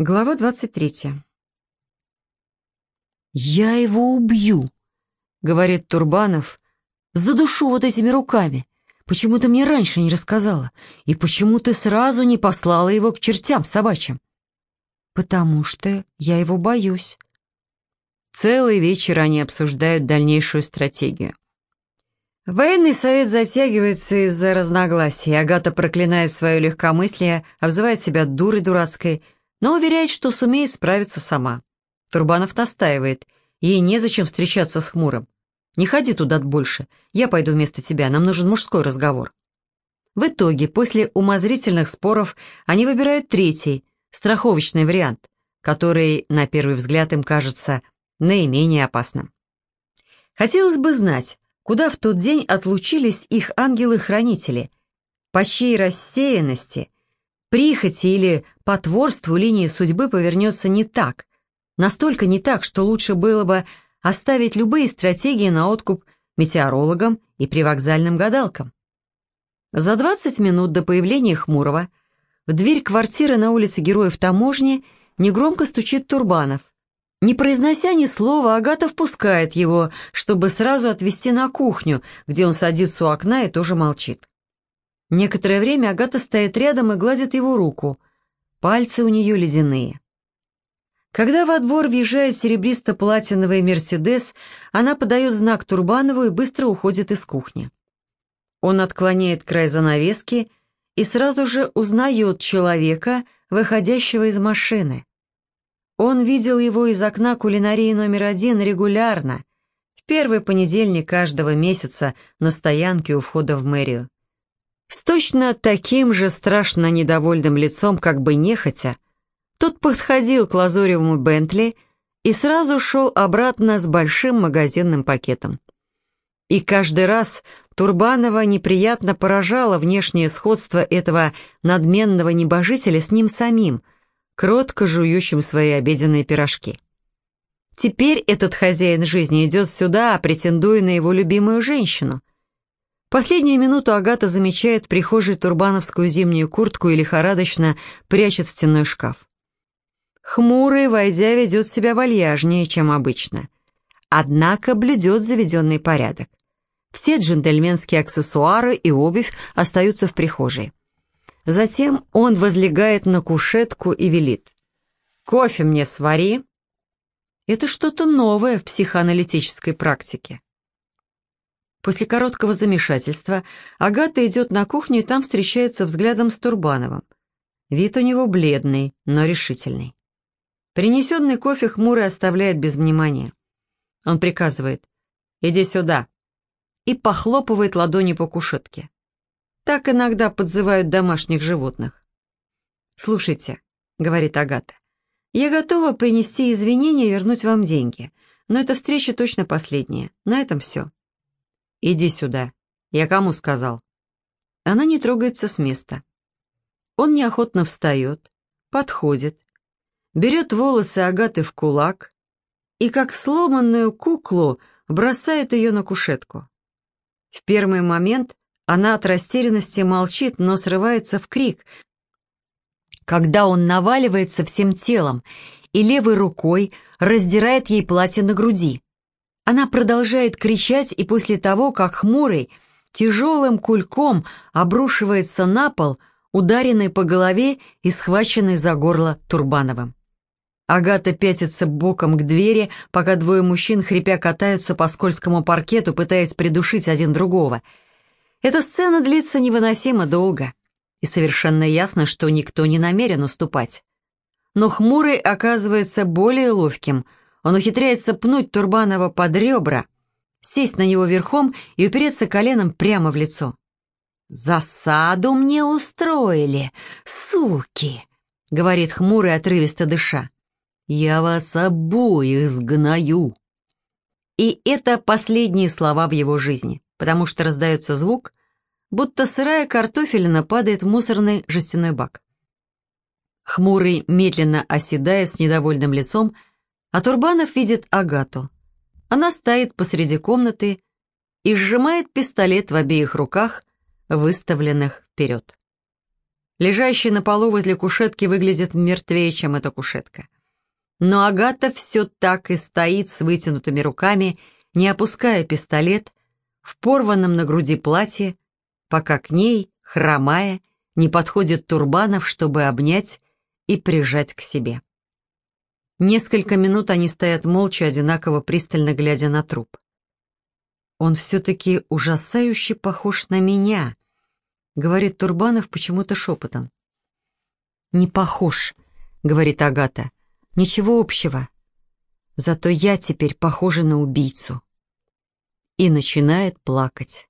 Глава 23. «Я его убью», — говорит Турбанов. «Задушу вот этими руками. Почему ты мне раньше не рассказала? И почему ты сразу не послала его к чертям собачьим?» «Потому что я его боюсь». Целый вечер они обсуждают дальнейшую стратегию. Военный совет затягивается из-за разногласий. Агата проклинает свое легкомыслие, обзывает себя дурой дурацкой — но уверяет, что сумеет справиться сама. Турбанов настаивает, ей незачем встречаться с Хмурым. «Не ходи туда больше, я пойду вместо тебя, нам нужен мужской разговор». В итоге, после умозрительных споров, они выбирают третий, страховочный вариант, который, на первый взгляд, им кажется наименее опасным. Хотелось бы знать, куда в тот день отлучились их ангелы-хранители, по чьей рассеянности – прихоти или потворству линии судьбы повернется не так, настолько не так, что лучше было бы оставить любые стратегии на откуп метеорологам и привокзальным гадалкам. За 20 минут до появления Хмурого в дверь квартиры на улице Героев Таможни негромко стучит Турбанов. Не произнося ни слова, Агата впускает его, чтобы сразу отвезти на кухню, где он садится у окна и тоже молчит. Некоторое время Агата стоит рядом и гладит его руку. Пальцы у нее ледяные. Когда во двор въезжает серебристо-платиновый «Мерседес», она подает знак Турбанову и быстро уходит из кухни. Он отклоняет край занавески и сразу же узнает человека, выходящего из машины. Он видел его из окна кулинарии номер один регулярно, в первый понедельник каждого месяца на стоянке у входа в мэрию. С точно таким же страшно недовольным лицом, как бы нехотя, тот подходил к лазуревому Бентли и сразу шел обратно с большим магазинным пакетом. И каждый раз Турбанова неприятно поражало внешнее сходство этого надменного небожителя с ним самим, кротко жующим свои обеденные пирожки. Теперь этот хозяин жизни идет сюда, претендуя на его любимую женщину. Последнюю минуту Агата замечает в прихожей турбановскую зимнюю куртку и лихорадочно прячет в стенной шкаф. Хмурый, войдя, ведет себя вальяжнее, чем обычно. Однако блюдет заведенный порядок. Все джентльменские аксессуары и обувь остаются в прихожей. Затем он возлегает на кушетку и велит. «Кофе мне свари». Это что-то новое в психоаналитической практике. После короткого замешательства Агата идет на кухню и там встречается взглядом с Турбановым. Вид у него бледный, но решительный. Принесенный кофе хмурый оставляет без внимания. Он приказывает «Иди сюда» и похлопывает ладони по кушетке. Так иногда подзывают домашних животных. «Слушайте», — говорит Агата, — «я готова принести извинения и вернуть вам деньги, но эта встреча точно последняя. На этом все». «Иди сюда. Я кому сказал?» Она не трогается с места. Он неохотно встает, подходит, берет волосы Агаты в кулак и, как сломанную куклу, бросает ее на кушетку. В первый момент она от растерянности молчит, но срывается в крик, когда он наваливается всем телом и левой рукой раздирает ей платье на груди. Она продолжает кричать, и после того, как хмурый, тяжелым кульком обрушивается на пол, ударенный по голове и схваченный за горло Турбановым. Агата пятится боком к двери, пока двое мужчин, хрипя, катаются по скользкому паркету, пытаясь придушить один другого. Эта сцена длится невыносимо долго, и совершенно ясно, что никто не намерен уступать. Но Хмурый оказывается более ловким — он ухитряется пнуть Турбанова под ребра, сесть на него верхом и упереться коленом прямо в лицо. «Засаду мне устроили, суки!» — говорит хмурый, отрывисто дыша. «Я вас обоих сгною!» И это последние слова в его жизни, потому что раздается звук, будто сырая картофелина падает в мусорный жестяной бак. Хмурый медленно оседает с недовольным лицом, а Турбанов видит Агату. Она стоит посреди комнаты и сжимает пистолет в обеих руках, выставленных вперед. Лежащий на полу возле кушетки выглядит мертвее, чем эта кушетка. Но Агата все так и стоит с вытянутыми руками, не опуская пистолет, в порванном на груди платье, пока к ней, хромая, не подходит Турбанов, чтобы обнять и прижать к себе. Несколько минут они стоят молча, одинаково пристально глядя на труп. «Он все-таки ужасающе похож на меня», — говорит Турбанов почему-то шепотом. «Не похож», — говорит Агата. «Ничего общего. Зато я теперь похожа на убийцу». И начинает плакать.